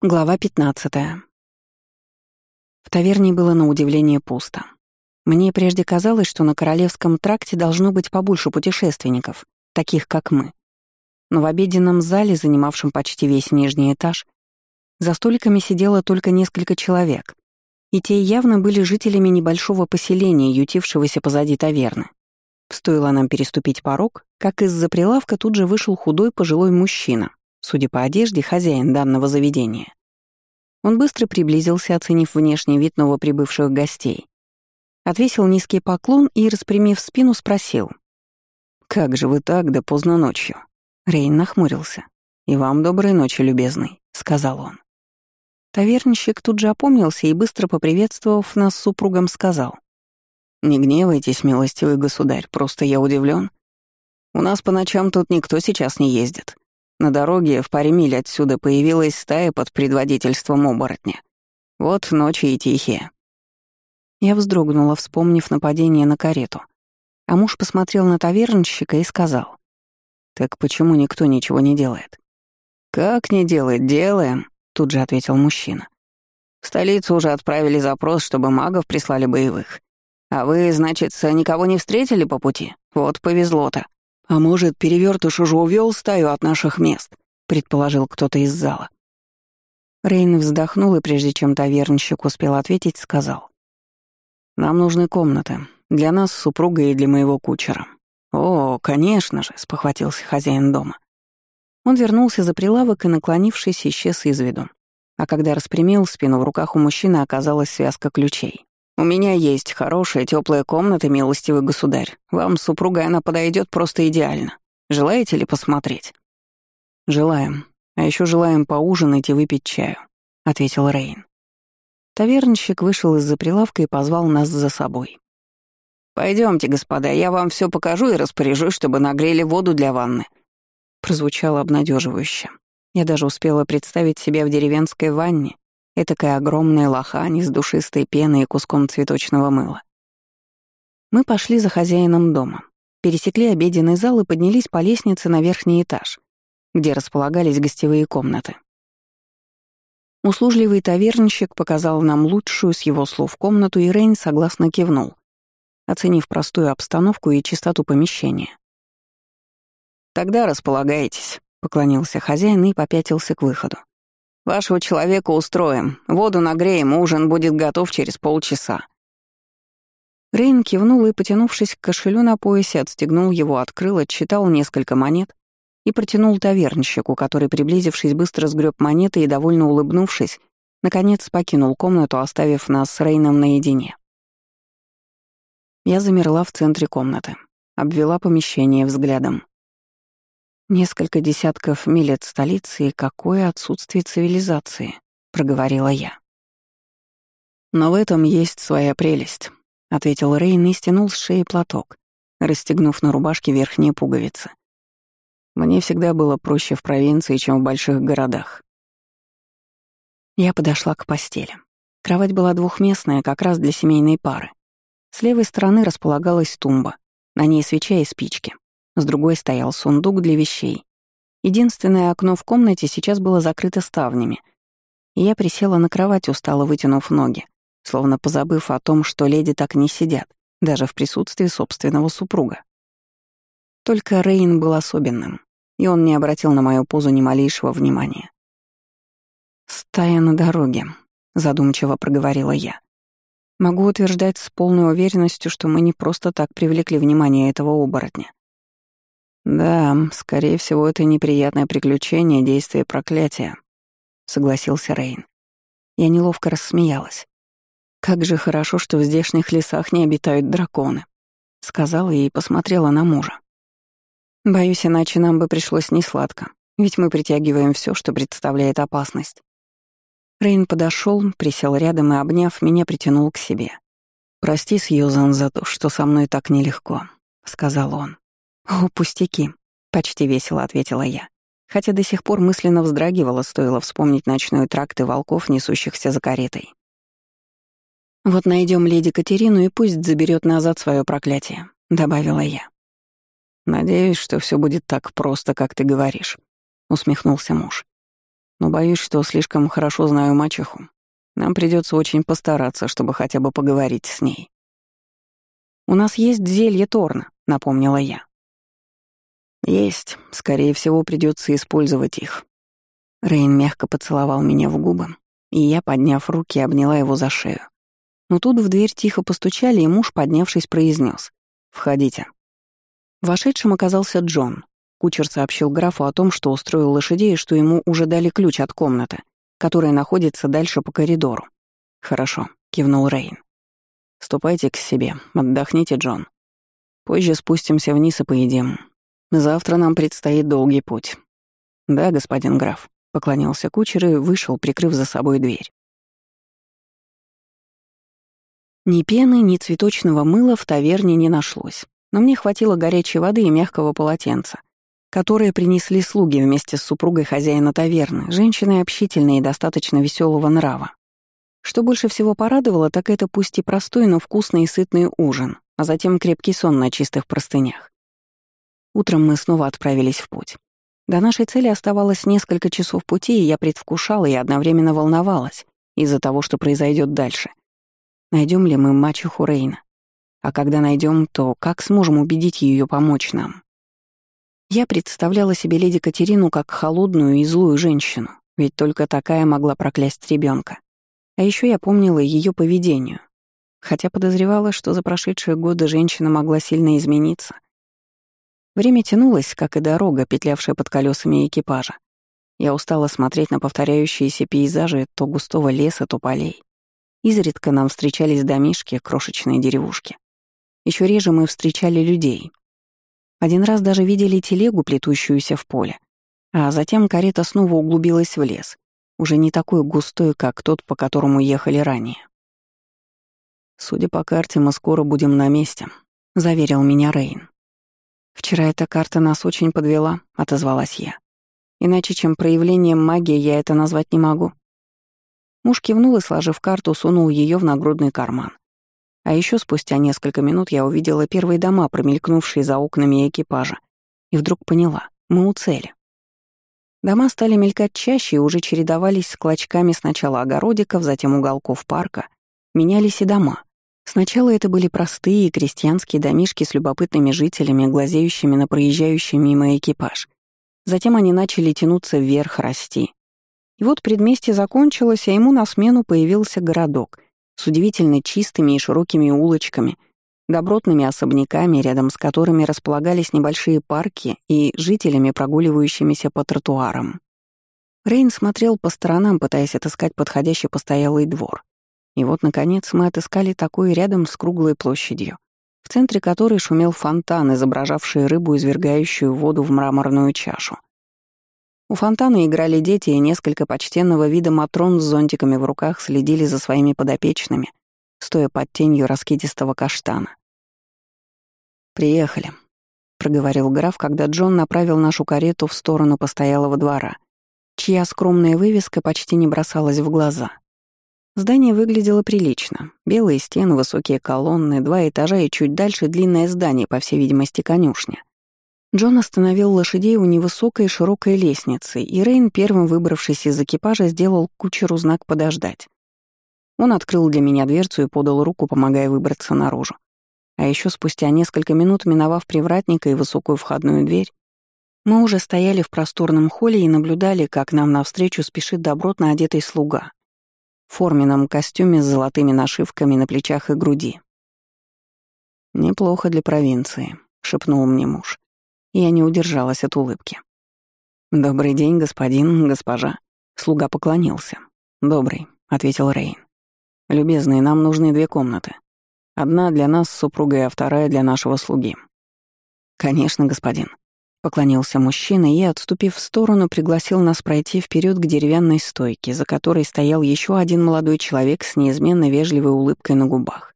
Глава 15. В таверне было на удивление пусто. Мне прежде казалось, что на Королевском тракте должно быть побольше путешественников, таких как мы. Но в обеденном зале, занимавшем почти весь нижний этаж, за столиками сидело только несколько человек, и те явно были жителями небольшого поселения, ютившегося позади таверны. Стоило нам переступить порог, как из-за прилавка тут же вышел худой пожилой мужчина, судя по одежде, хозяин данного заведения. Он быстро приблизился, оценив внешний вид новоприбывших гостей. Отвесил низкий поклон и, распрямив спину, спросил. «Как же вы так, да поздно ночью?» Рейн нахмурился. «И вам доброй ночи, любезный», — сказал он. Тавернщик тут же опомнился и, быстро поприветствовав нас с супругом, сказал. «Не гневайтесь, милостивый государь, просто я удивлен. У нас по ночам тут никто сейчас не ездит. На дороге в паре миль отсюда появилась стая под предводительством оборотня. Вот ночи и тихие. Я вздрогнула, вспомнив нападение на карету. А муж посмотрел на тавернщика и сказал. «Так почему никто ничего не делает?» «Как не делает? Делаем», — тут же ответил мужчина. «В столицу уже отправили запрос, чтобы магов прислали боевых. А вы, значит, никого не встретили по пути? Вот повезло-то». «А может, перевертыш уже увел стаю от наших мест?» — предположил кто-то из зала. Рейн вздохнул и, прежде чем тавернщик успел ответить, сказал. «Нам нужны комнаты. Для нас, супруга и для моего кучера». «О, конечно же», — спохватился хозяин дома. Он вернулся за прилавок и, наклонившись, исчез из виду. А когда распрямил спину, в руках у мужчины оказалась связка ключей. «У меня есть хорошая теплая комната, милостивый государь. Вам с супругой она подойдет просто идеально. Желаете ли посмотреть?» «Желаем. А еще желаем поужинать и выпить чаю», — ответил Рейн. Тавернщик вышел из-за прилавка и позвал нас за собой. Пойдемте, господа, я вам все покажу и распоряжусь, чтобы нагрели воду для ванны». Прозвучало обнадеживающе. Я даже успела представить себя в деревенской ванне, Этакая огромная лохань с душистой пеной и куском цветочного мыла. Мы пошли за хозяином дома, пересекли обеденный зал и поднялись по лестнице на верхний этаж, где располагались гостевые комнаты. Услужливый тавернщик показал нам лучшую с его слов комнату, и Рейн согласно кивнул, оценив простую обстановку и чистоту помещения. «Тогда располагайтесь», — поклонился хозяин и попятился к выходу. Вашего человека устроим, воду нагреем, ужин будет готов через полчаса». Рейн кивнул и, потянувшись к кошелю на поясе, отстегнул его, открыл, отсчитал несколько монет и протянул тавернщику, который, приблизившись, быстро сгреб монеты и, довольно улыбнувшись, наконец покинул комнату, оставив нас с Рейном наедине. Я замерла в центре комнаты, обвела помещение взглядом. «Несколько десятков миль от столицы и какое отсутствие цивилизации», — проговорила я. «Но в этом есть своя прелесть», — ответил Рейн и стянул с шеи платок, расстегнув на рубашке верхние пуговицы. «Мне всегда было проще в провинции, чем в больших городах». Я подошла к постели. Кровать была двухместная, как раз для семейной пары. С левой стороны располагалась тумба, на ней свеча и спички. С другой стоял сундук для вещей. Единственное окно в комнате сейчас было закрыто ставнями. И я присела на кровать, устало вытянув ноги, словно позабыв о том, что леди так не сидят, даже в присутствии собственного супруга. Только Рейн был особенным, и он не обратил на мою позу ни малейшего внимания. «Стая на дороге», — задумчиво проговорила я. «Могу утверждать с полной уверенностью, что мы не просто так привлекли внимание этого оборотня. «Да, скорее всего, это неприятное приключение, действие проклятия», — согласился Рейн. Я неловко рассмеялась. «Как же хорошо, что в здешних лесах не обитают драконы», — сказала и посмотрела на мужа. «Боюсь, иначе нам бы пришлось несладко, ведь мы притягиваем все, что представляет опасность». Рейн подошел, присел рядом и, обняв меня, притянул к себе. «Прости, Сьюзан, за то, что со мной так нелегко», — сказал он. «О, пустяки», — почти весело ответила я, хотя до сих пор мысленно вздрагивала, стоило вспомнить ночной тракт волков, несущихся за каретой. «Вот найдем леди Катерину и пусть заберет назад свое проклятие», — добавила я. «Надеюсь, что все будет так просто, как ты говоришь», — усмехнулся муж. но боюсь, что слишком хорошо знаю мачеху. Нам придется очень постараться, чтобы хотя бы поговорить с ней. «У нас есть зелье Торна», — напомнила я. «Есть. Скорее всего, придется использовать их». Рейн мягко поцеловал меня в губы, и я, подняв руки, обняла его за шею. Но тут в дверь тихо постучали, и муж, поднявшись, произнес: «Входите». Вошедшим оказался Джон. Кучер сообщил графу о том, что устроил лошадей и что ему уже дали ключ от комнаты, которая находится дальше по коридору. «Хорошо», — кивнул Рейн. «Ступайте к себе, отдохните, Джон. Позже спустимся вниз и поедим. Завтра нам предстоит долгий путь». «Да, господин граф», — поклонился кучер и вышел, прикрыв за собой дверь. Ни пены, ни цветочного мыла в таверне не нашлось, но мне хватило горячей воды и мягкого полотенца, которые принесли слуги вместе с супругой хозяина таверны, женщиной общительной и достаточно веселого нрава. Что больше всего порадовало, так это пусть и простой, но вкусный и сытный ужин, а затем крепкий сон на чистых простынях. Утром мы снова отправились в путь. До нашей цели оставалось несколько часов пути, и я предвкушала и одновременно волновалась из-за того, что произойдет дальше. Найдем ли мы мачеху Рейна? А когда найдем, то как сможем убедить ее помочь нам? Я представляла себе леди Катерину как холодную и злую женщину, ведь только такая могла проклясть ребенка. А еще я помнила ее поведению, хотя подозревала, что за прошедшие годы женщина могла сильно измениться. Время тянулось, как и дорога, петлявшая под колесами экипажа. Я устала смотреть на повторяющиеся пейзажи то густого леса, то полей. Изредка нам встречались домишки, крошечные деревушки. Еще реже мы встречали людей, один раз даже видели телегу, плетущуюся в поле. А затем карета снова углубилась в лес, уже не такой густой, как тот, по которому ехали ранее. «Судя по карте, мы скоро будем на месте», — заверил меня Рейн. «Вчера эта карта нас очень подвела», — отозвалась я. «Иначе, чем проявлением магии, я это назвать не могу». Муж кивнул и, сложив карту, сунул ее в нагрудный карман. А еще спустя несколько минут я увидела первые дома, промелькнувшие за окнами экипажа, и вдруг поняла — мы у цели. Дома стали мелькать чаще и уже чередовались с клочками сначала огородиков, затем уголков парка. Менялись и дома. Сначала это были простые крестьянские домишки с любопытными жителями, глазеющими на проезжающий мимо экипаж. Затем они начали тянуться вверх, расти. И вот предместье закончилось, а ему на смену появился городок — с удивительно чистыми и широкими улочками, добротными особняками, рядом с которыми располагались небольшие парки и жителями, прогуливающимися по тротуарам. Рейн смотрел по сторонам, пытаясь отыскать подходящий постоялый двор. И вот, наконец, мы отыскали такой рядом с круглой площадью, в центре которой шумел фонтан, изображавший рыбу, извергающую воду в мраморную чашу. У фонтана играли дети, и несколько почтенного вида матрон с зонтиками в руках следили за своими подопечными, стоя под тенью раскидистого каштана. «Приехали», — проговорил граф, когда Джон направил нашу карету в сторону постоялого двора, чья скромная вывеска почти не бросалась в глаза. Здание выглядело прилично. Белые стены, высокие колонны, два этажа и чуть дальше длинное здание, по всей видимости, конюшня. Джон остановил лошадей у невысокой широкой лестницы, и Рейн, первым выбравшись из экипажа, сделал кучеру знак «подождать». Он открыл для меня дверцу и подал руку, помогая выбраться наружу. А еще спустя несколько минут, миновав привратника и высокую входную дверь, мы уже стояли в просторном холле и наблюдали, как нам навстречу спешит добротно одетый слуга форменном костюме с золотыми нашивками на плечах и груди. «Неплохо для провинции», — шепнул мне муж. Я не удержалась от улыбки. «Добрый день, господин, госпожа». Слуга поклонился. «Добрый», — ответил Рейн. «Любезные, нам нужны две комнаты. Одна для нас с супругой, а вторая для нашего слуги». «Конечно, господин», — поклонился мужчина и, отступив в сторону, пригласил нас пройти вперед к деревянной стойке, за которой стоял еще один молодой человек с неизменно вежливой улыбкой на губах.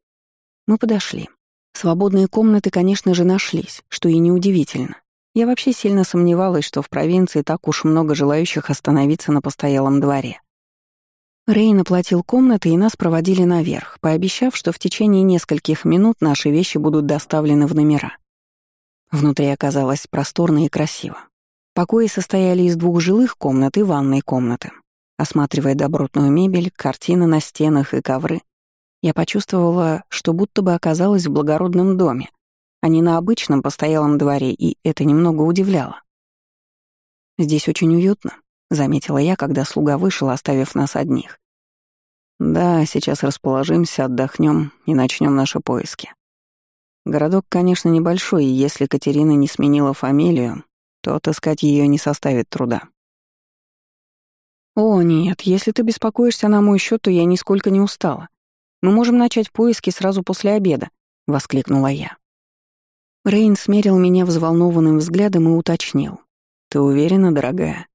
Мы подошли. Свободные комнаты, конечно же, нашлись, что и неудивительно. Я вообще сильно сомневалась, что в провинции так уж много желающих остановиться на постоялом дворе. Рейн оплатил комнаты, и нас проводили наверх, пообещав, что в течение нескольких минут наши вещи будут доставлены в номера. Внутри оказалось просторно и красиво. Покои состояли из двух жилых комнат и ванной комнаты. Осматривая добротную мебель, картины на стенах и ковры, я почувствовала, что будто бы оказалась в благородном доме, а не на обычном постоялом дворе, и это немного удивляло. «Здесь очень уютно», — заметила я, когда слуга вышел, оставив нас одних. «Да, сейчас расположимся, отдохнем и начнем наши поиски. Городок, конечно, небольшой, и если Катерина не сменила фамилию, то отыскать ее не составит труда. «О, нет, если ты беспокоишься на мой счет, то я нисколько не устала. Мы можем начать поиски сразу после обеда», — воскликнула я. Рейн смерил меня взволнованным взглядом и уточнил. «Ты уверена, дорогая?»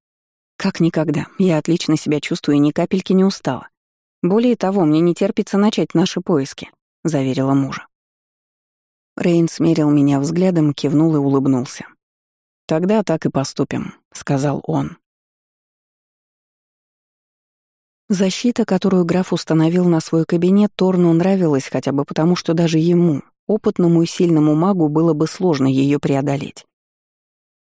«Как никогда. Я отлично себя чувствую и ни капельки не устала. Более того, мне не терпится начать наши поиски», — заверила мужа. Рейн смерил меня взглядом, кивнул и улыбнулся. «Тогда так и поступим», — сказал он. Защита, которую граф установил на свой кабинет, Торну нравилась хотя бы потому, что даже ему, опытному и сильному магу, было бы сложно ее преодолеть.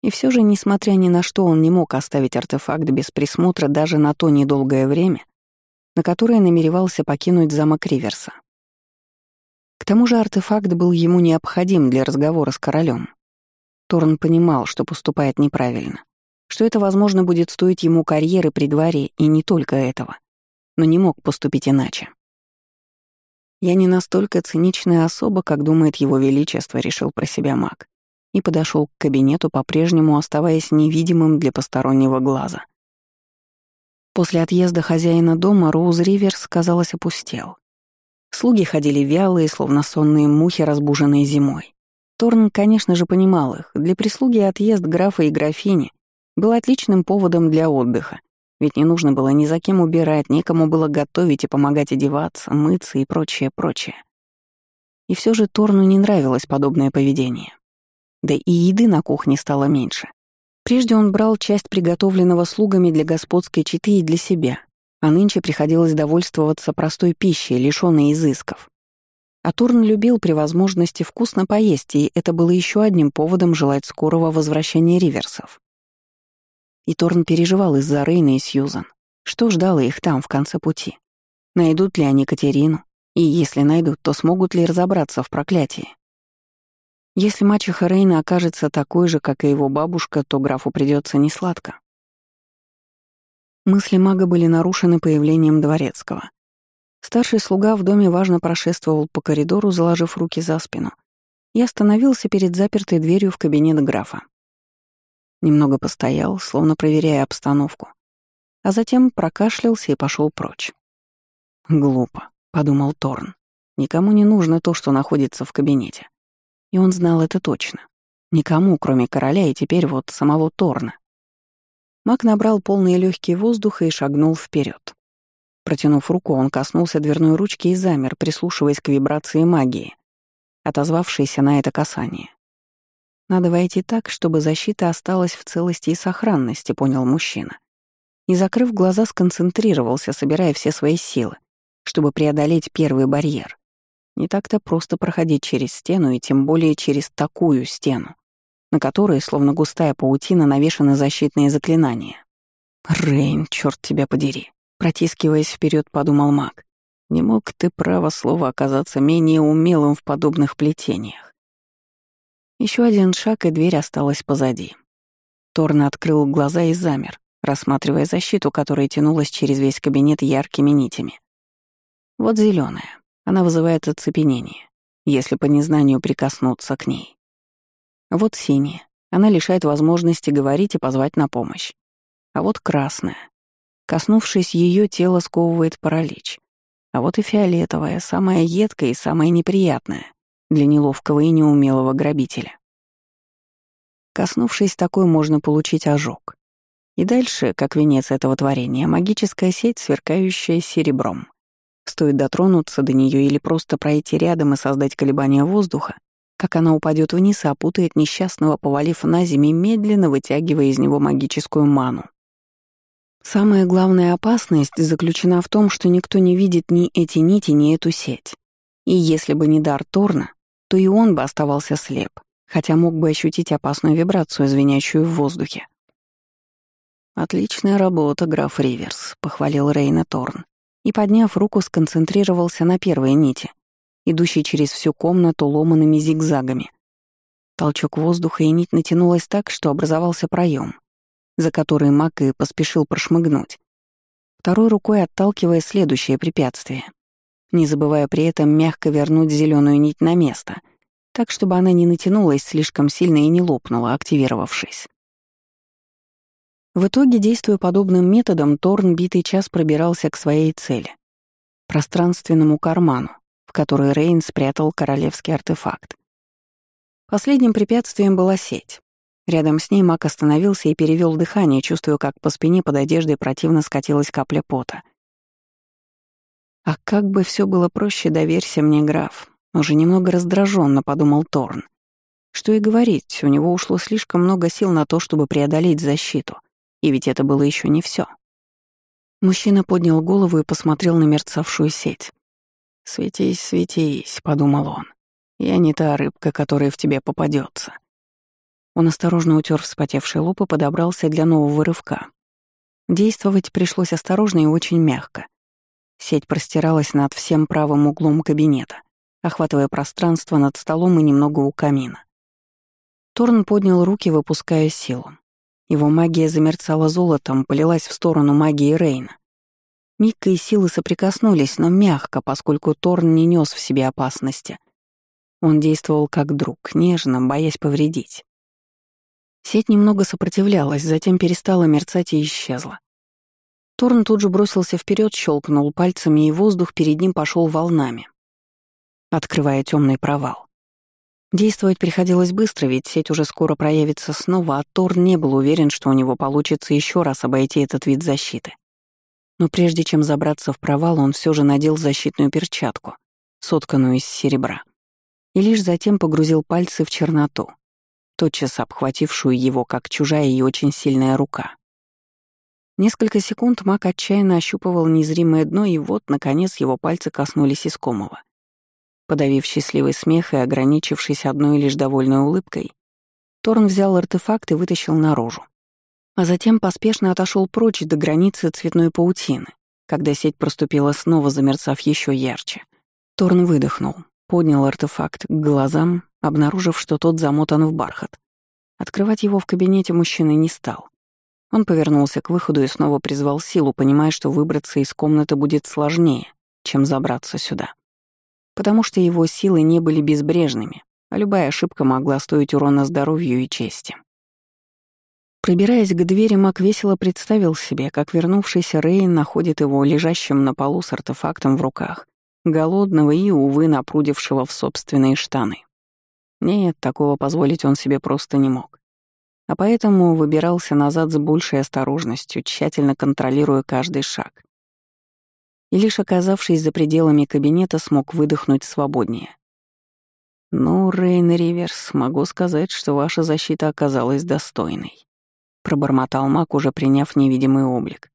И все же, несмотря ни на что, он не мог оставить артефакт без присмотра даже на то недолгое время, на которое намеревался покинуть замок Риверса. К тому же артефакт был ему необходим для разговора с королем, Торн понимал, что поступает неправильно, что это, возможно, будет стоить ему карьеры при дворе и не только этого, но не мог поступить иначе. «Я не настолько циничная особа, как думает его величество», — решил про себя маг, и подошел к кабинету, по-прежнему оставаясь невидимым для постороннего глаза. После отъезда хозяина дома Роуз Риверс, казалось, опустел. Слуги ходили вялые, словно сонные мухи, разбуженные зимой. Торн, конечно же, понимал их. Для прислуги отъезд графа и графини был отличным поводом для отдыха, ведь не нужно было ни за кем убирать, некому было готовить и помогать одеваться, мыться и прочее, прочее. И все же Торну не нравилось подобное поведение. Да и еды на кухне стало меньше. Прежде он брал часть приготовленного слугами для господской четы и для себя, а нынче приходилось довольствоваться простой пищей, лишённой изысков. А Турн любил при возможности вкусно поесть, и это было еще одним поводом желать скорого возвращения Риверсов. И Торн переживал из-за Рейна и Сьюзан. Что ждало их там, в конце пути? Найдут ли они Катерину? И если найдут, то смогут ли разобраться в проклятии? Если мачеха Рейна окажется такой же, как и его бабушка, то графу придется несладко. Мысли мага были нарушены появлением Дворецкого. Старший слуга в доме важно прошествовал по коридору, заложив руки за спину, и остановился перед запертой дверью в кабинет графа. Немного постоял, словно проверяя обстановку, а затем прокашлялся и пошел прочь. «Глупо», — подумал Торн. «Никому не нужно то, что находится в кабинете». И он знал это точно. Никому, кроме короля и теперь вот самого Торна. Маг набрал полные легкие воздуха и шагнул вперед. Протянув руку, он коснулся дверной ручки и замер, прислушиваясь к вибрации магии, отозвавшейся на это касание. «Надо войти так, чтобы защита осталась в целости и сохранности», — понял мужчина. И, закрыв глаза, сконцентрировался, собирая все свои силы, чтобы преодолеть первый барьер. Не так-то просто проходить через стену, и тем более через такую стену, на которой, словно густая паутина, навешаны защитные заклинания. «Рейн, черт тебя подери!» Протискиваясь вперед, подумал маг. Не мог ты, право слова, оказаться менее умелым в подобных плетениях. Еще один шаг, и дверь осталась позади. Торн открыл глаза и замер, рассматривая защиту, которая тянулась через весь кабинет яркими нитями. Вот зеленая. Она вызывает оцепенение, если по незнанию прикоснуться к ней. Вот синяя. Она лишает возможности говорить и позвать на помощь. А вот красная. Коснувшись ее, тело сковывает паралич. А вот и фиолетовая, самая едкая и самая неприятная для неловкого и неумелого грабителя. Коснувшись такой, можно получить ожог. И дальше, как венец этого творения, магическая сеть, сверкающая серебром. Стоит дотронуться до нее или просто пройти рядом и создать колебания воздуха, как она упадет вниз и опутает несчастного, повалив на землю, медленно вытягивая из него магическую ману. Самая главная опасность заключена в том, что никто не видит ни эти нити, ни эту сеть. И если бы не дар Торна, то и он бы оставался слеп, хотя мог бы ощутить опасную вибрацию, звенящую в воздухе. «Отличная работа, граф Риверс», — похвалил Рейна Торн. И, подняв руку, сконцентрировался на первой нити, идущей через всю комнату ломанными зигзагами. Толчок воздуха и нить натянулась так, что образовался проем, за который маг и поспешил прошмыгнуть, второй рукой отталкивая следующее препятствие, не забывая при этом мягко вернуть зеленую нить на место, так, чтобы она не натянулась слишком сильно и не лопнула, активировавшись. В итоге, действуя подобным методом, Торн битый час пробирался к своей цели — пространственному карману, в который Рейн спрятал королевский артефакт. Последним препятствием была сеть. Рядом с ней маг остановился и перевел дыхание, чувствуя, как по спине под одеждой противно скатилась капля пота. «А как бы все было проще, доверься мне, граф», — уже немного раздраженно подумал Торн. Что и говорить, у него ушло слишком много сил на то, чтобы преодолеть защиту — и ведь это было еще не все. Мужчина поднял голову и посмотрел на мерцавшую сеть. «Светись, светись», — подумал он. «Я не та рыбка, которая в тебе попадется. Он осторожно утер вспотевший лоб и подобрался для нового рывка. Действовать пришлось осторожно и очень мягко. Сеть простиралась над всем правым углом кабинета, охватывая пространство над столом и немного у камина. Торн поднял руки, выпуская силу. Его магия замерцала золотом, полилась в сторону магии Рейна. Микка и силы соприкоснулись, но мягко, поскольку Торн не нес в себе опасности. Он действовал как друг, нежно, боясь повредить. Сеть немного сопротивлялась, затем перестала мерцать и исчезла. Торн тут же бросился вперед, щелкнул пальцами, и воздух перед ним пошел волнами, открывая темный провал. Действовать приходилось быстро, ведь сеть уже скоро проявится снова, а Тор не был уверен, что у него получится еще раз обойти этот вид защиты. Но прежде чем забраться в провал, он все же надел защитную перчатку, сотканную из серебра, и лишь затем погрузил пальцы в черноту, тотчас обхватившую его, как чужая и очень сильная рука. Несколько секунд маг отчаянно ощупывал незримое дно, и вот, наконец, его пальцы коснулись искомого. Подавив счастливый смех и ограничившись одной лишь довольной улыбкой, Торн взял артефакт и вытащил наружу. А затем поспешно отошел прочь до границы цветной паутины, когда сеть проступила снова, замерцав еще ярче. Торн выдохнул, поднял артефакт к глазам, обнаружив, что тот замотан в бархат. Открывать его в кабинете мужчины не стал. Он повернулся к выходу и снова призвал силу, понимая, что выбраться из комнаты будет сложнее, чем забраться сюда потому что его силы не были безбрежными, а любая ошибка могла стоить урона здоровью и чести. Пробираясь к двери, Мак весело представил себе, как вернувшийся Рейн находит его лежащим на полу с артефактом в руках, голодного и, увы, напрудившего в собственные штаны. Нет, такого позволить он себе просто не мог. А поэтому выбирался назад с большей осторожностью, тщательно контролируя каждый шаг и лишь оказавшись за пределами кабинета, смог выдохнуть свободнее. «Ну, Рейн Риверс, могу сказать, что ваша защита оказалась достойной», — пробормотал маг, уже приняв невидимый облик.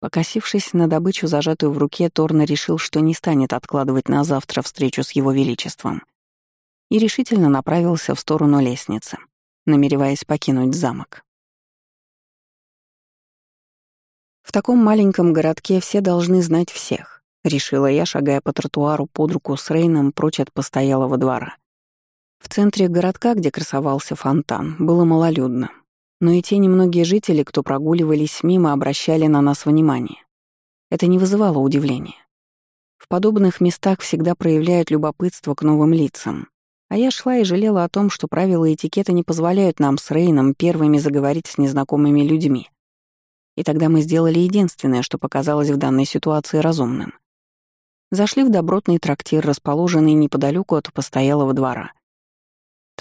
Покосившись на добычу, зажатую в руке, Торна решил, что не станет откладывать на завтра встречу с его величеством, и решительно направился в сторону лестницы, намереваясь покинуть замок. В таком маленьком городке все должны знать всех, решила я, шагая по тротуару под руку с Рейном прочь от постоялого двора. В центре городка, где красовался фонтан, было малолюдно. Но и те немногие жители, кто прогуливались мимо, обращали на нас внимание. Это не вызывало удивления. В подобных местах всегда проявляют любопытство к новым лицам. А я шла и жалела о том, что правила этикета не позволяют нам с Рейном первыми заговорить с незнакомыми людьми. И тогда мы сделали единственное, что показалось в данной ситуации разумным. Зашли в добротный трактир, расположенный неподалеку от постоялого двора.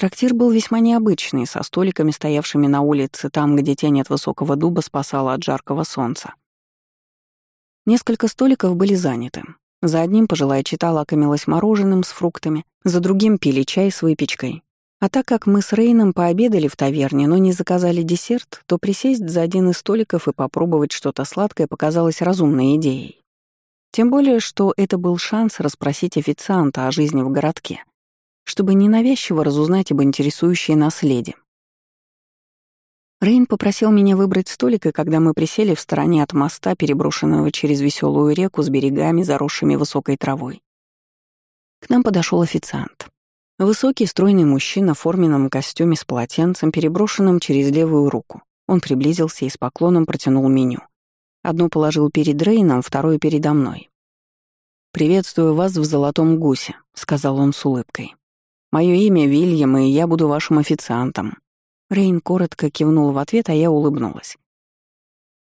Трактир был весьма необычный, со столиками, стоявшими на улице, там, где тень от высокого дуба спасала от жаркого солнца. Несколько столиков были заняты. За одним пожилая чита лакомилась мороженым с фруктами, за другим пили чай с выпечкой, а так как мы с Рейном пообедали в таверне, но не заказали десерт, то присесть за один из столиков и попробовать что-то сладкое показалось разумной идеей. Тем более, что это был шанс расспросить официанта о жизни в городке, чтобы ненавязчиво разузнать об интересующей наследии. Рейн попросил меня выбрать столик, и когда мы присели в стороне от моста, переброшенного через веселую реку с берегами, заросшими высокой травой, к нам подошел официант. Высокий, стройный мужчина в форменном костюме с полотенцем, переброшенным через левую руку. Он приблизился и с поклоном протянул меню. Одно положил перед Рейном, второе передо мной. «Приветствую вас в «Золотом гусе», — сказал он с улыбкой. «Мое имя Вильям, и я буду вашим официантом». Рейн коротко кивнул в ответ, а я улыбнулась.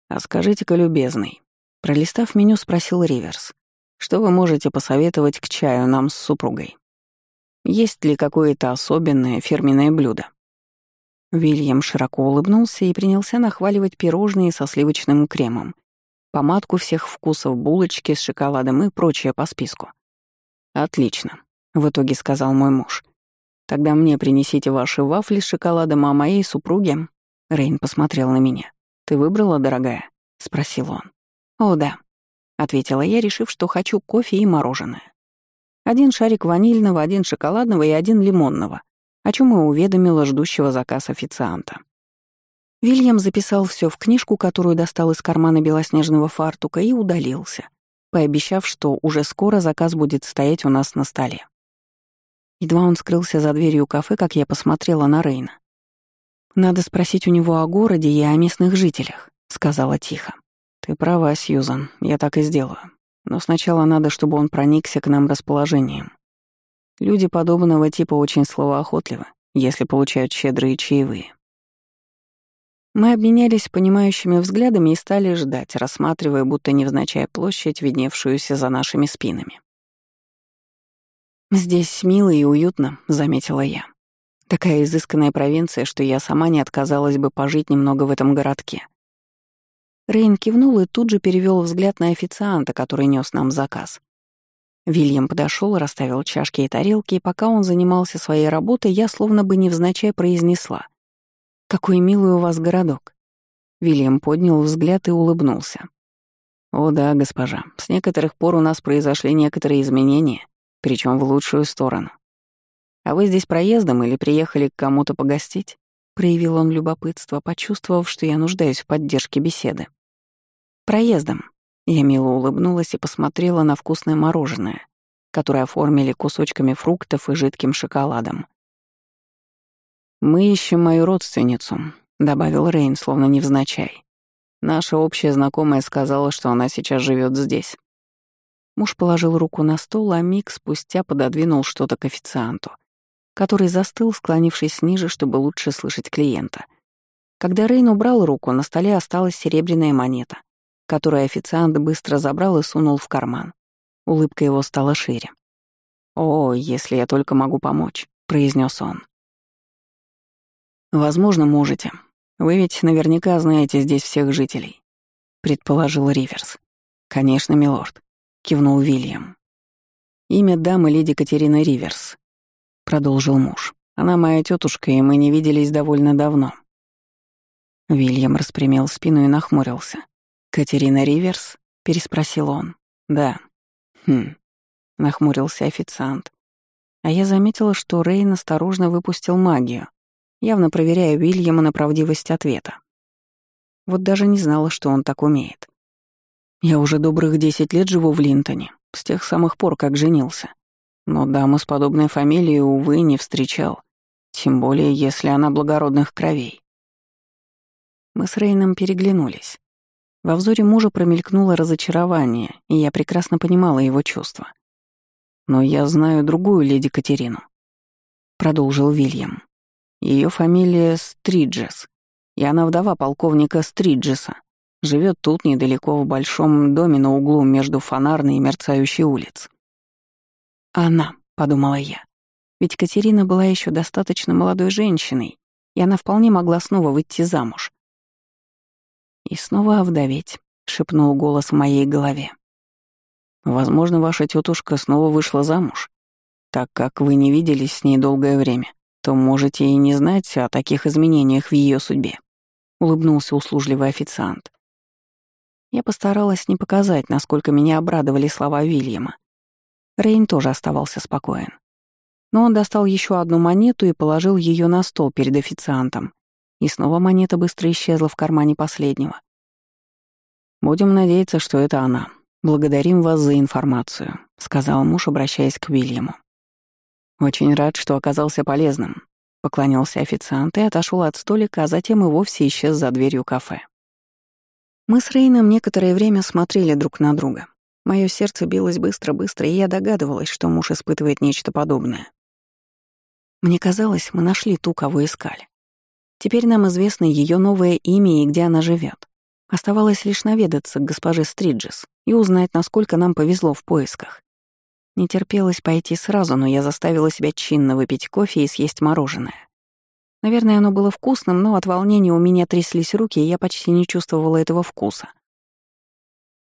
«А скажите-ка, любезный», — пролистав меню, спросил Риверс, «что вы можете посоветовать к чаю нам с супругой?» Есть ли какое-то особенное фирменное блюдо? Вильям широко улыбнулся и принялся нахваливать пирожные со сливочным кремом, помадку всех вкусов, булочки с шоколадом и прочее по списку. «Отлично», — в итоге сказал мой муж. «Тогда мне принесите ваши вафли с шоколадом, а моей супруге...» Рейн посмотрел на меня. «Ты выбрала, дорогая?» — спросил он. «О, да», — ответила я, решив, что хочу кофе и мороженое. Один шарик ванильного, один шоколадного и один лимонного, о чем и уведомила ждущего заказ официанта. Вильям записал все в книжку, которую достал из кармана белоснежного фартука, и удалился, пообещав, что уже скоро заказ будет стоять у нас на столе. Едва он скрылся за дверью кафе, как я посмотрела на Рейна. «Надо спросить у него о городе и о местных жителях», — сказала тихо. «Ты права, Сьюзан, я так и сделаю. Но сначала надо, чтобы он проникся к нам расположением. Люди подобного типа очень словоохотливы, если получают щедрые чаевые. Мы обменялись понимающими взглядами и стали ждать, рассматривая будто невзначай площадь, видневшуюся за нашими спинами. «Здесь мило и уютно», — заметила я. Такая изысканная провинция, что я сама не отказалась бы пожить немного в этом городке. Рейн кивнул и тут же перевел взгляд на официанта, который нес нам заказ. Вильям подошел, расставил чашки и тарелки, и пока он занимался своей работой, я словно бы невзначай произнесла. «Какой милый у вас городок». Вильям поднял взгляд и улыбнулся. «О да, госпожа, с некоторых пор у нас произошли некоторые изменения, причем в лучшую сторону. А вы здесь проездом или приехали к кому-то погостить?» Проявил он любопытство, почувствовав, что я нуждаюсь в поддержке беседы. «Проездом». Я мило улыбнулась и посмотрела на вкусное мороженое, которое оформили кусочками фруктов и жидким шоколадом. «Мы ищем мою родственницу», — добавил Рейн, словно невзначай. «Наша общая знакомая сказала, что она сейчас живет здесь». Муж положил руку на стол, а миг спустя пододвинул что-то к официанту который застыл, склонившись ниже, чтобы лучше слышать клиента. Когда Рейн убрал руку, на столе осталась серебряная монета, которую официант быстро забрал и сунул в карман. Улыбка его стала шире. «О, если я только могу помочь», — произнес он. «Возможно, можете. Вы ведь наверняка знаете здесь всех жителей», — предположил Риверс. «Конечно, милорд», — кивнул Вильям. Имя дамы леди Катерина Риверс, — продолжил муж. «Она моя тетушка, и мы не виделись довольно давно». Вильям распрямил спину и нахмурился. «Катерина Риверс?» — переспросил он. «Да». «Хм», — нахмурился официант. А я заметила, что Рейн осторожно выпустил магию, явно проверяя Вильяма на правдивость ответа. Вот даже не знала, что он так умеет. Я уже добрых десять лет живу в Линтоне, с тех самых пор, как женился. Но даму с подобной фамилией, увы, не встречал. Тем более, если она благородных кровей. Мы с Рейном переглянулись. Во взоре мужа промелькнуло разочарование, и я прекрасно понимала его чувства. «Но я знаю другую леди Катерину», — продолжил Вильям. Ее фамилия Стриджес, и она вдова полковника Стриджеса. Живет тут недалеко в большом доме на углу между фонарной и мерцающей улиц. «Она», — подумала я. Ведь Катерина была еще достаточно молодой женщиной, и она вполне могла снова выйти замуж. «И снова овдоветь», — шепнул голос в моей голове. «Возможно, ваша тетушка снова вышла замуж. Так как вы не виделись с ней долгое время, то можете и не знать о таких изменениях в ее судьбе», — улыбнулся услужливый официант. Я постаралась не показать, насколько меня обрадовали слова Вильяма. Рейн тоже оставался спокоен. Но он достал еще одну монету и положил ее на стол перед официантом. И снова монета быстро исчезла в кармане последнего. «Будем надеяться, что это она. Благодарим вас за информацию», — сказал муж, обращаясь к Вильяму. «Очень рад, что оказался полезным», — поклонился официант и отошел от столика, а затем и вовсе исчез за дверью кафе. Мы с Рейном некоторое время смотрели друг на друга. Моё сердце билось быстро-быстро, и я догадывалась, что муж испытывает нечто подобное. Мне казалось, мы нашли ту, кого искали. Теперь нам известно ее новое имя и где она живет. Оставалось лишь наведаться к госпоже Стриджес и узнать, насколько нам повезло в поисках. Не терпелось пойти сразу, но я заставила себя чинно выпить кофе и съесть мороженое. Наверное, оно было вкусным, но от волнения у меня тряслись руки, и я почти не чувствовала этого вкуса.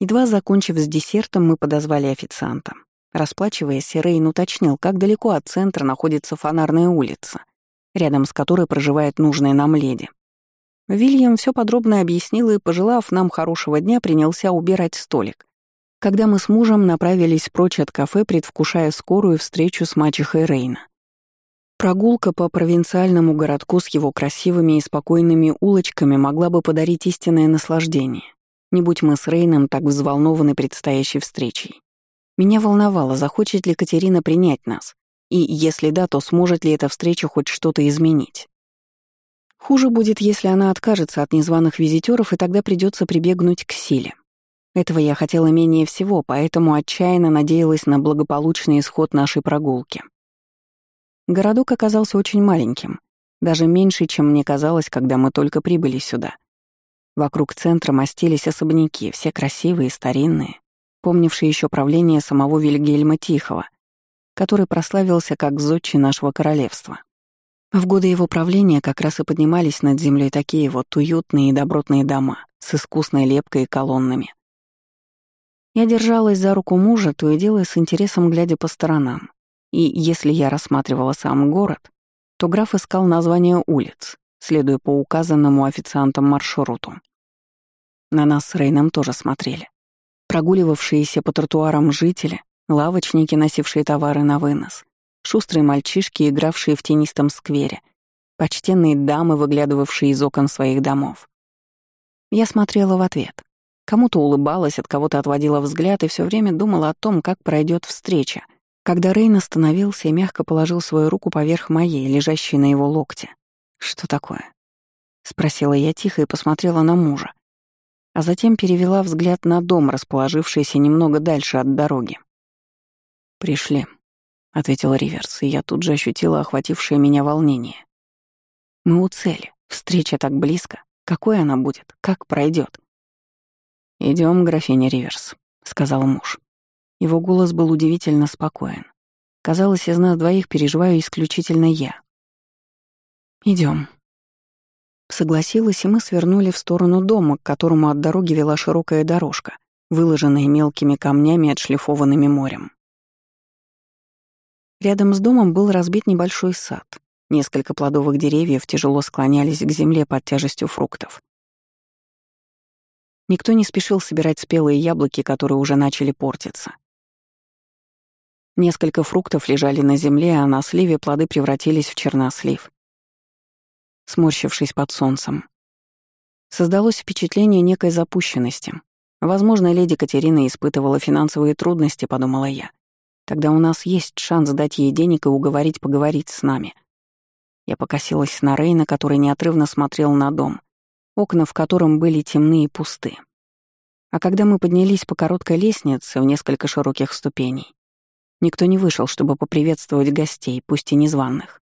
Едва закончив с десертом, мы подозвали официанта. Расплачиваясь, Рейн уточнил, как далеко от центра находится фонарная улица, рядом с которой проживает нужная нам леди. Вильям все подробно объяснил и, пожелав нам хорошего дня, принялся убирать столик. Когда мы с мужем направились прочь от кафе, предвкушая скорую встречу с мачехой Рейна. Прогулка по провинциальному городку с его красивыми и спокойными улочками могла бы подарить истинное наслаждение. Не будь мы с Рейном так взволнованы предстоящей встречей. Меня волновало, захочет ли Катерина принять нас, и если да, то сможет ли эта встреча хоть что-то изменить. Хуже будет, если она откажется от незваных визитеров, и тогда придется прибегнуть к силе. Этого я хотела менее всего, поэтому отчаянно надеялась на благополучный исход нашей прогулки. Городок оказался очень маленьким, даже меньше, чем мне казалось, когда мы только прибыли сюда. Вокруг центра мастились особняки, все красивые и старинные, помнившие еще правление самого Вильгельма Тихого, который прославился как зодчий нашего королевства. В годы его правления как раз и поднимались над землей такие вот уютные и добротные дома с искусной лепкой и колоннами. Я держалась за руку мужа, то и дело с интересом глядя по сторонам. И если я рассматривала сам город, то граф искал названия улиц, следуя по указанному официантам маршруту. На нас с Рейном тоже смотрели. Прогуливавшиеся по тротуарам жители, лавочники, носившие товары на вынос, шустрые мальчишки, игравшие в тенистом сквере, почтенные дамы, выглядывавшие из окон своих домов. Я смотрела в ответ. Кому-то улыбалась, от кого-то отводила взгляд и все время думала о том, как пройдет встреча, когда Рейн остановился и мягко положил свою руку поверх моей, лежащей на его локте. «Что такое?» — спросила я тихо и посмотрела на мужа, а затем перевела взгляд на дом, расположившийся немного дальше от дороги. «Пришли», — ответил Риверс, и я тут же ощутила охватившее меня волнение. «Мы у цели. Встреча так близко. Какой она будет? Как пройдет? Идем, графиня Риверс», — сказал муж. Его голос был удивительно спокоен. Казалось, из нас двоих переживаю исключительно я. Идем, Согласилась, и мы свернули в сторону дома, к которому от дороги вела широкая дорожка, выложенная мелкими камнями, отшлифованными морем. Рядом с домом был разбит небольшой сад. Несколько плодовых деревьев тяжело склонялись к земле под тяжестью фруктов. Никто не спешил собирать спелые яблоки, которые уже начали портиться. Несколько фруктов лежали на земле, а на сливе плоды превратились в чернослив сморщившись под солнцем. Создалось впечатление некой запущенности. Возможно, леди Катерина испытывала финансовые трудности, подумала я. Тогда у нас есть шанс дать ей денег и уговорить поговорить с нами. Я покосилась на Рейна, который неотрывно смотрел на дом, окна в котором были темные и пусты. А когда мы поднялись по короткой лестнице в несколько широких ступеней, никто не вышел, чтобы поприветствовать гостей, пусть и незваных.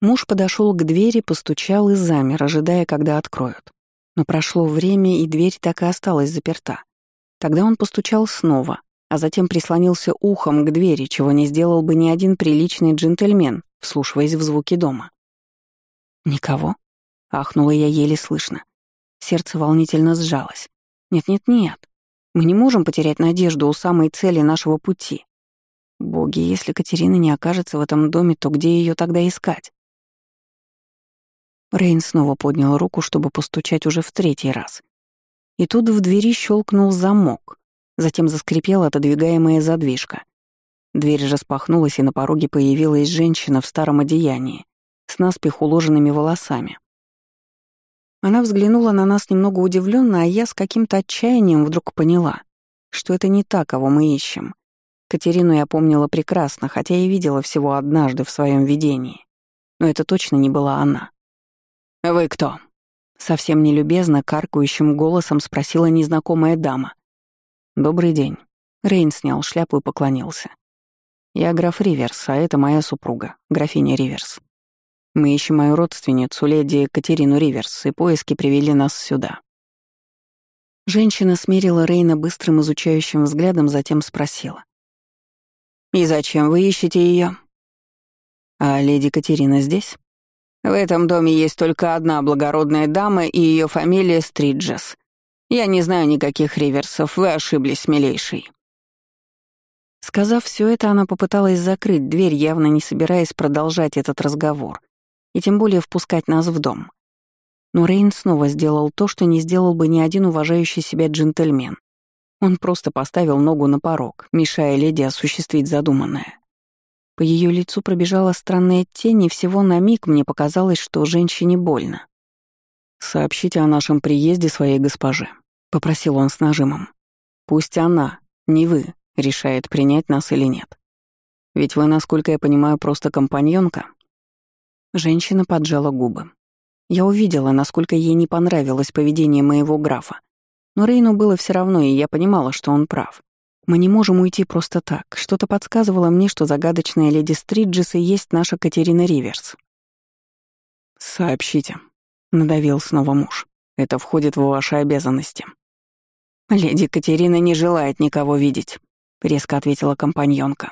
Муж подошел к двери, постучал и замер, ожидая, когда откроют. Но прошло время, и дверь так и осталась заперта. Тогда он постучал снова, а затем прислонился ухом к двери, чего не сделал бы ни один приличный джентльмен, вслушиваясь в звуки дома. «Никого?» — ахнула я еле слышно. Сердце волнительно сжалось. «Нет-нет-нет, мы не можем потерять надежду у самой цели нашего пути. Боги, если Катерина не окажется в этом доме, то где ее тогда искать?» Рейн снова поднял руку, чтобы постучать уже в третий раз. И тут в двери щелкнул замок, затем заскрипела отодвигаемая задвижка. Дверь распахнулась, и на пороге появилась женщина в старом одеянии, с наспех уложенными волосами. Она взглянула на нас немного удивленно, а я с каким-то отчаянием вдруг поняла, что это не та, кого мы ищем. Катерину я помнила прекрасно, хотя и видела всего однажды в своем видении. Но это точно не была она. «Вы кто?» Совсем нелюбезно, каркающим голосом спросила незнакомая дама. «Добрый день». Рейн снял шляпу и поклонился. «Я граф Риверс, а это моя супруга, графиня Риверс. Мы ищем мою родственницу, леди Катерину Риверс, и поиски привели нас сюда». Женщина смерила Рейна быстрым изучающим взглядом, затем спросила. «И зачем вы ищете ее? «А леди Катерина здесь?» В этом доме есть только одна благородная дама и ее фамилия Стриджес. Я не знаю никаких риверсов, вы ошиблись, милейший». Сказав все это, она попыталась закрыть дверь, явно не собираясь продолжать этот разговор, и тем более впускать нас в дом. Но Рейн снова сделал то, что не сделал бы ни один уважающий себя джентльмен. Он просто поставил ногу на порог, мешая леди осуществить задуманное. По ее лицу пробежала странная тень, и всего на миг мне показалось, что женщине больно. «Сообщите о нашем приезде своей госпоже», — попросил он с нажимом. «Пусть она, не вы, решает, принять нас или нет. Ведь вы, насколько я понимаю, просто компаньонка». Женщина поджала губы. Я увидела, насколько ей не понравилось поведение моего графа. Но Рейну было все равно, и я понимала, что он прав. Мы не можем уйти просто так. Что-то подсказывало мне, что загадочная леди Стриджес и есть наша Катерина Риверс. «Сообщите», — надавил снова муж. «Это входит в ваши обязанности». «Леди Катерина не желает никого видеть», — резко ответила компаньонка.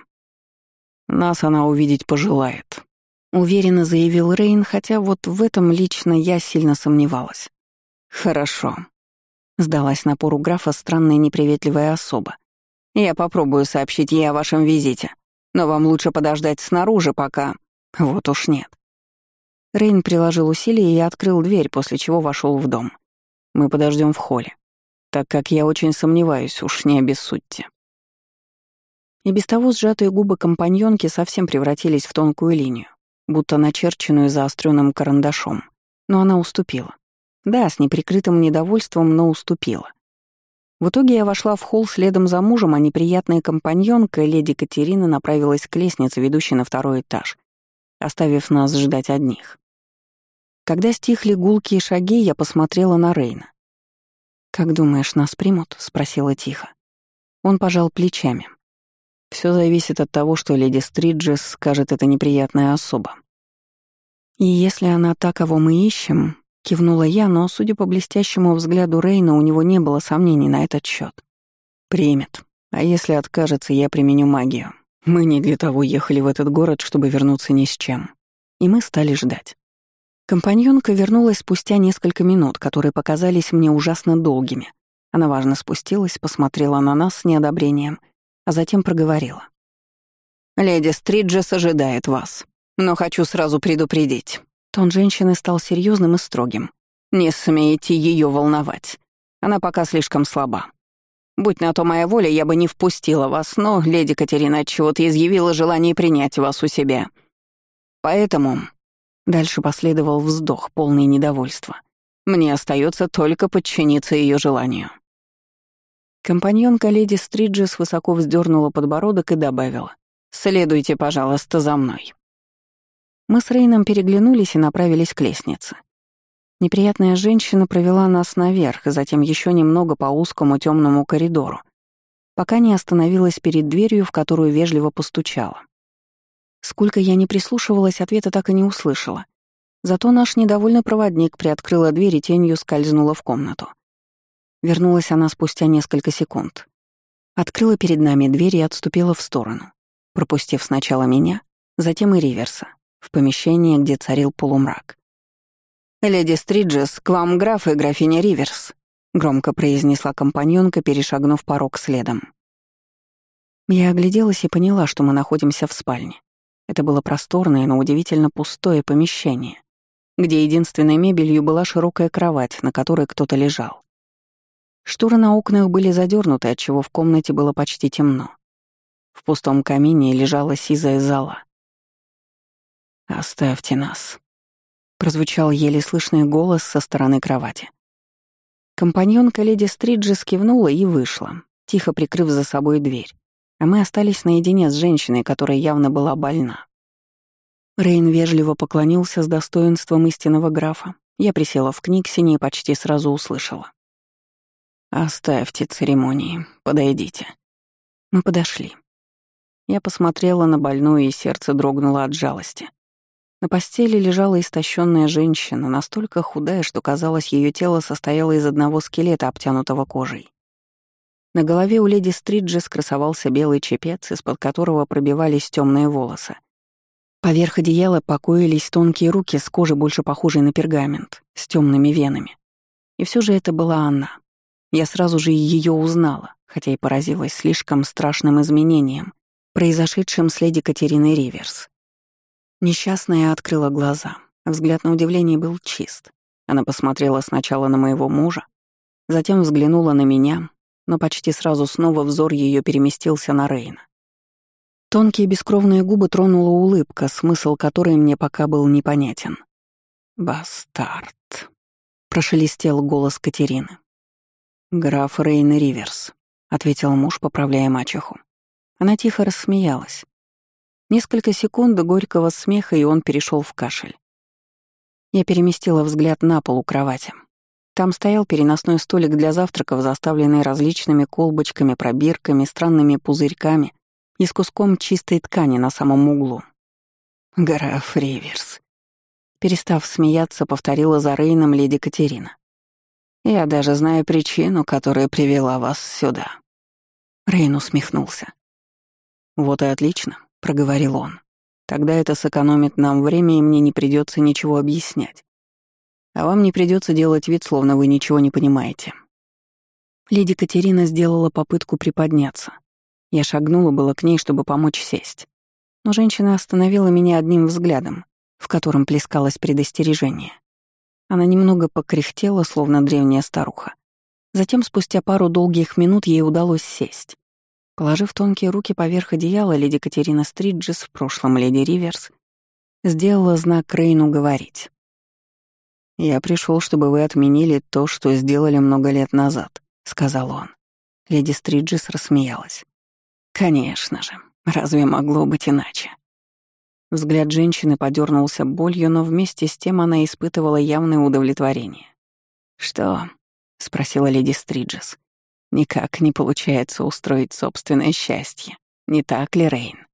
«Нас она увидеть пожелает», — уверенно заявил Рейн, хотя вот в этом лично я сильно сомневалась. «Хорошо», — сдалась напору графа странная неприветливая особа, я попробую сообщить ей о вашем визите, но вам лучше подождать снаружи, пока... Вот уж нет». Рейн приложил усилия и открыл дверь, после чего вошел в дом. «Мы подождем в холле, так как я очень сомневаюсь, уж не обессудьте». И без того сжатые губы компаньонки совсем превратились в тонкую линию, будто начерченную заостренным карандашом. Но она уступила. Да, с неприкрытым недовольством, но уступила. В итоге я вошла в холл следом за мужем, а неприятная компаньонка, леди Катерина, направилась к лестнице, ведущей на второй этаж, оставив нас ждать одних. Когда стихли гулкие шаги, я посмотрела на Рейна. «Как думаешь, нас примут?» — спросила тихо. Он пожал плечами. Все зависит от того, что леди Стриджес скажет эта неприятная особа. И если она та, кого мы ищем, Кивнула я, но, судя по блестящему взгляду Рейна, у него не было сомнений на этот счет. «Примет. А если откажется, я применю магию. Мы не для того ехали в этот город, чтобы вернуться ни с чем». И мы стали ждать. Компаньонка вернулась спустя несколько минут, которые показались мне ужасно долгими. Она важно спустилась, посмотрела на нас с неодобрением, а затем проговорила. «Леди Стриджес ожидает вас, но хочу сразу предупредить. Тон женщины стал серьезным и строгим. «Не смейте ее волновать. Она пока слишком слаба. Будь на то моя воля, я бы не впустила вас, но леди Катерина отчего-то изъявила желание принять вас у себя. Поэтому...» Дальше последовал вздох, полный недовольства. «Мне остается только подчиниться ее желанию». Компаньонка леди Стриджес высоко вздернула подбородок и добавила. «Следуйте, пожалуйста, за мной». Мы с Рейном переглянулись и направились к лестнице. Неприятная женщина провела нас наверх, затем еще немного по узкому темному коридору, пока не остановилась перед дверью, в которую вежливо постучала. Сколько я не прислушивалась, ответа так и не услышала. Зато наш недовольный проводник приоткрыла дверь и тенью скользнула в комнату. Вернулась она спустя несколько секунд. Открыла перед нами дверь и отступила в сторону, пропустив сначала меня, затем и Риверса, в помещении, где царил полумрак. «Леди Стриджес, к вам граф и графиня Риверс», — громко произнесла компаньонка, перешагнув порог следом. Я огляделась и поняла, что мы находимся в спальне. Это было просторное, но удивительно пустое помещение, где единственной мебелью была широкая кровать, на которой кто-то лежал. Шторы на окнах были задернуты, отчего в комнате было почти темно. В пустом камине лежала сизая зала. «Оставьте нас», прозвучал еле слышный голос со стороны кровати. Компаньонка леди Стриджи скивнула и вышла, тихо прикрыв за собой дверь, а мы остались наедине с женщиной, которая явно была больна. Рейн вежливо поклонился с достоинством истинного графа. Я присела в книгсине и почти сразу услышала. «Оставьте церемонии, подойдите». Мы подошли. Я посмотрела на больную, и сердце дрогнуло от жалости. На постели лежала истощенная женщина, настолько худая, что казалось, ее тело состояло из одного скелета, обтянутого кожей. На голове у леди Стриджес красовался белый чепец, из-под которого пробивались темные волосы. Поверх одеяла покоились тонкие руки с кожей, больше похожей на пергамент, с темными венами. И все же это была она. Я сразу же ее узнала, хотя и поразилась слишком страшным изменением, произошедшим с леди Катериной Риверс. Несчастная открыла глаза. Взгляд на удивление был чист. Она посмотрела сначала на моего мужа, затем взглянула на меня, но почти сразу снова взор ее переместился на Рейна. Тонкие бескровные губы тронула улыбка, смысл которой мне пока был непонятен. «Бастард», — прошелестел голос Катерины. «Граф Рейн Риверс», — ответил муж, поправляя мачеху. Она тихо рассмеялась. Несколько секунд горького смеха, и он перешел в кашель. Я переместила взгляд на пол у кровати. Там стоял переносной столик для завтраков, заставленный различными колбочками, пробирками, странными пузырьками и с куском чистой ткани на самом углу. «Граф Риверс», перестав смеяться, повторила за Рейном леди Катерина. «Я даже знаю причину, которая привела вас сюда». Рейн усмехнулся. «Вот и отлично», — проговорил он. «Тогда это сэкономит нам время, и мне не придется ничего объяснять. А вам не придется делать вид, словно вы ничего не понимаете». Леди Катерина сделала попытку приподняться, я шагнула было к ней, чтобы помочь сесть. Но женщина остановила меня одним взглядом, в котором плескалось предостережение. Она немного покряхтела, словно древняя старуха. Затем, спустя пару долгих минут, ей удалось сесть. Положив тонкие руки поверх одеяла, леди Катерина Стриджес, в прошлом леди Риверс, сделала знак Рейну говорить. «Я пришел, чтобы вы отменили то, что сделали много лет назад», — сказал он. Леди Стриджес рассмеялась. Конечно же, разве могло быть иначе? Взгляд женщины подернулся болью, но вместе с тем она испытывала явное удовлетворение. «Что?» — спросила леди Стриджес. «Никак не получается устроить собственное счастье. Не так ли, Рейн?»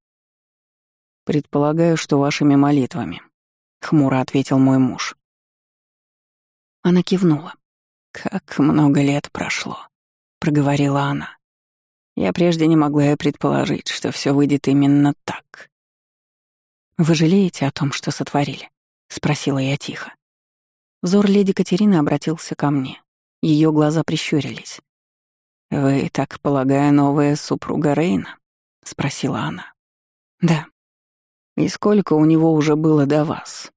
«Предполагаю, что вашими молитвами», — хмуро ответил мой муж. Она кивнула. «Как много лет прошло», — проговорила она. Я прежде не могла и предположить, что все выйдет именно так. «Вы жалеете о том, что сотворили?» — спросила я тихо. Взор леди Катерины обратился ко мне. Ее глаза прищурились. «Вы, так полагаю, новая супруга Рейна?» — спросила она. «Да». «И сколько у него уже было до вас?»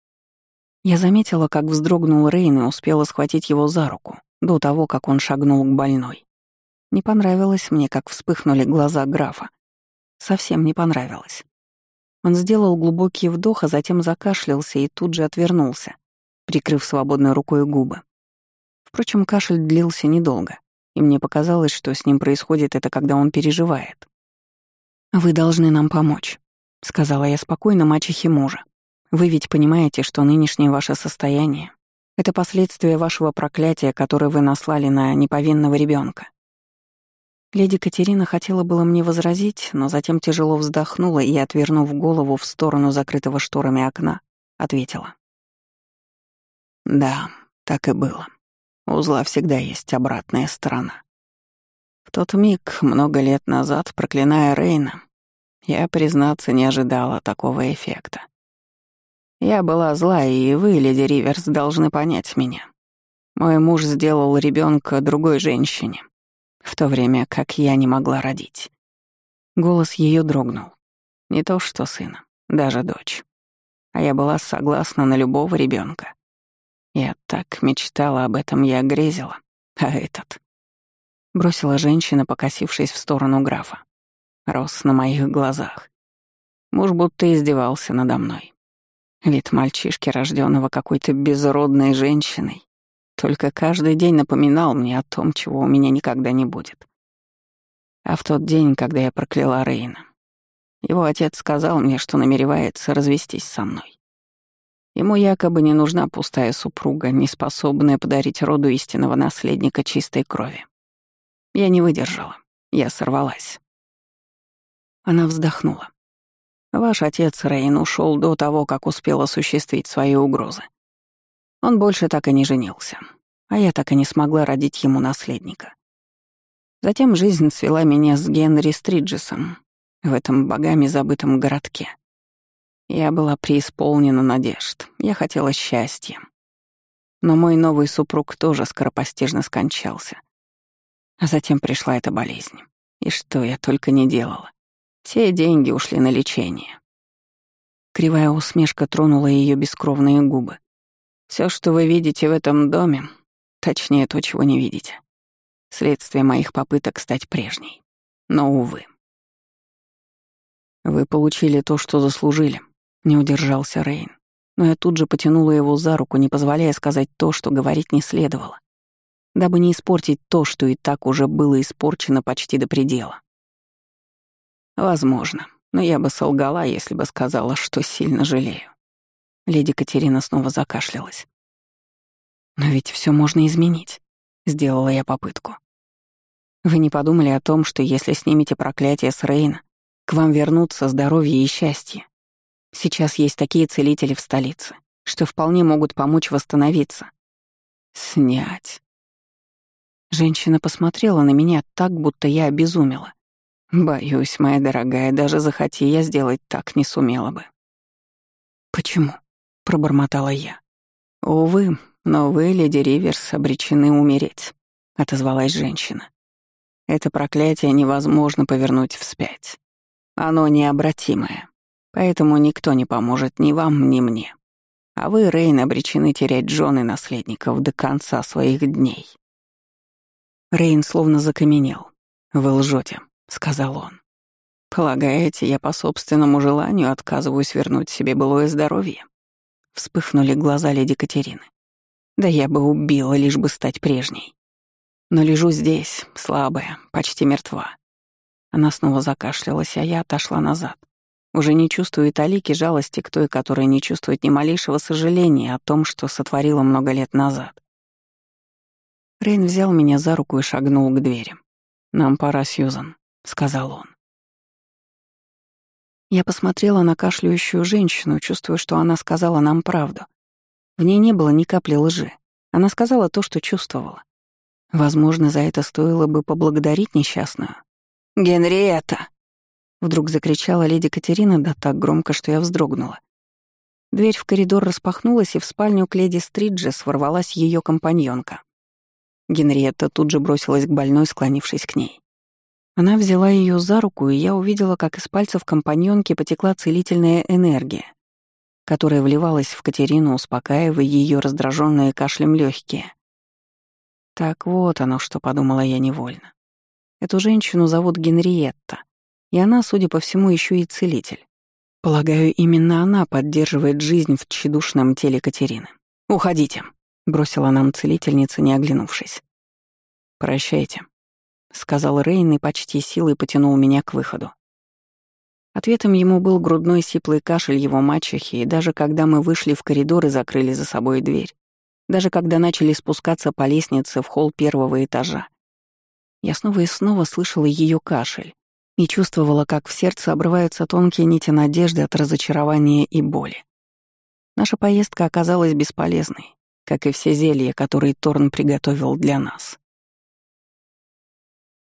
Я заметила, как вздрогнул Рейн и успела схватить его за руку, до того, как он шагнул к больной. Не понравилось мне, как вспыхнули глаза графа. Совсем не понравилось. Он сделал глубокий вдох, а затем закашлялся и тут же отвернулся, прикрыв свободной рукой губы. Впрочем, кашель длился недолго, и мне показалось, что с ним происходит это, когда он переживает. «Вы должны нам помочь», — сказала я спокойно мачехе мужа. «Вы ведь понимаете, что нынешнее ваше состояние — это последствия вашего проклятия, которое вы наслали на неповинного ребенка. Леди Катерина хотела было мне возразить, но затем тяжело вздохнула и, отвернув голову в сторону закрытого шторами окна, ответила. «Да, так и было. У зла всегда есть обратная сторона. В тот миг, много лет назад, проклиная Рейна, я, признаться, не ожидала такого эффекта. Я была зла, и вы, леди Риверс, должны понять меня. Мой муж сделал ребенка другой женщине, в то время как я не могла родить. Голос ее дрогнул. Не то что сына, даже дочь. А я была согласна на любого ребенка. Я так мечтала об этом, я грезила. А этот... Бросила женщина, покосившись в сторону графа. Рос на моих глазах. Муж будто издевался надо мной. Вид мальчишки, рожденного какой-то безродной женщиной, только каждый день напоминал мне о том, чего у меня никогда не будет. А в тот день, когда я прокляла Рейна, его отец сказал мне, что намеревается развестись со мной. Ему якобы не нужна пустая супруга, не способная подарить роду истинного наследника чистой крови. Я не выдержала. Я сорвалась. Она вздохнула. Ваш отец Рейн ушел до того, как успел осуществить свои угрозы. Он больше так и не женился, а я так и не смогла родить ему наследника. Затем жизнь свела меня с Генри Стриджесом в этом богами забытом городке. Я была преисполнена надежд, я хотела счастья. Но мой новый супруг тоже скоропостижно скончался. А затем пришла эта болезнь. И что я только не делала. Все деньги ушли на лечение. Кривая усмешка тронула ее бескровные губы. Все, что вы видите в этом доме, точнее то, чего не видите. Следствие моих попыток стать прежней. Но, увы. Вы получили то, что заслужили, не удержался Рейн, но я тут же потянула его за руку, не позволяя сказать то, что говорить не следовало, дабы не испортить то, что и так уже было испорчено почти до предела. Возможно, но я бы солгала, если бы сказала, что сильно жалею. Леди Катерина снова закашлялась. «Но ведь все можно изменить», — сделала я попытку. «Вы не подумали о том, что если снимете проклятие с Рейна, к вам вернутся здоровье и счастье? Сейчас есть такие целители в столице, что вполне могут помочь восстановиться. Снять. Женщина посмотрела на меня так, будто я обезумела. Боюсь, моя дорогая, даже захоти я сделать так не сумела бы. Почему? пробормотала я. Увы, но вы, леди Риверс, обречены умереть, отозвалась женщина. Это проклятие невозможно повернуть вспять. Оно необратимое. Поэтому никто не поможет ни вам, ни мне. А вы, Рейн, обречены терять жены наследников до конца своих дней. Рейн словно закаменел. «Вы лжете», — сказал он. «Полагаете, я по собственному желанию отказываюсь вернуть себе былое здоровье?» Вспыхнули глаза леди Катерины. «Да я бы убила, лишь бы стать прежней. Но лежу здесь, слабая, почти мертва». Она снова закашлялась, а я отошла назад, уже не чувствую талики жалости к той, которая не чувствует ни малейшего сожаления о том, что сотворила много лет назад. Рейн взял меня за руку и шагнул к двери. «Нам пора, Сьюзан», — сказал он. Я посмотрела на кашляющую женщину, чувствуя, что она сказала нам правду. В ней не было ни капли лжи. Она сказала то, что чувствовала. Возможно, за это стоило бы поблагодарить несчастную. «Генриетта!» Вдруг закричала леди Катерина, да так громко, что я вздрогнула. Дверь в коридор распахнулась, и в спальню к леди Стриджес ворвалась ее компаньонка. Генриетта тут же бросилась к больной, склонившись к ней. Она взяла ее за руку, и я увидела, как из пальцев компаньонки потекла целительная энергия, которая вливалась в Катерину, успокаивая ее раздраженные кашлем легкие. Так вот оно, что подумала я невольно. Эту женщину зовут Генриетта, и она, судя по всему, еще и целитель. Полагаю, именно она поддерживает жизнь в тщедушном теле Катерины. «Уходите», — бросила нам целительница, не оглянувшись. «Прощайте», — сказал Рейн и почти силой потянул меня к выходу. Ответом ему был грудной сиплый кашель его мачехи, и даже когда мы вышли в коридор и закрыли за собой дверь, даже когда начали спускаться по лестнице в холл первого этажа, я снова и снова слышала ее кашель, и чувствовала, как в сердце обрываются тонкие нити надежды от разочарования и боли. Наша поездка оказалась бесполезной, как и все зелья, которые Торн приготовил для нас.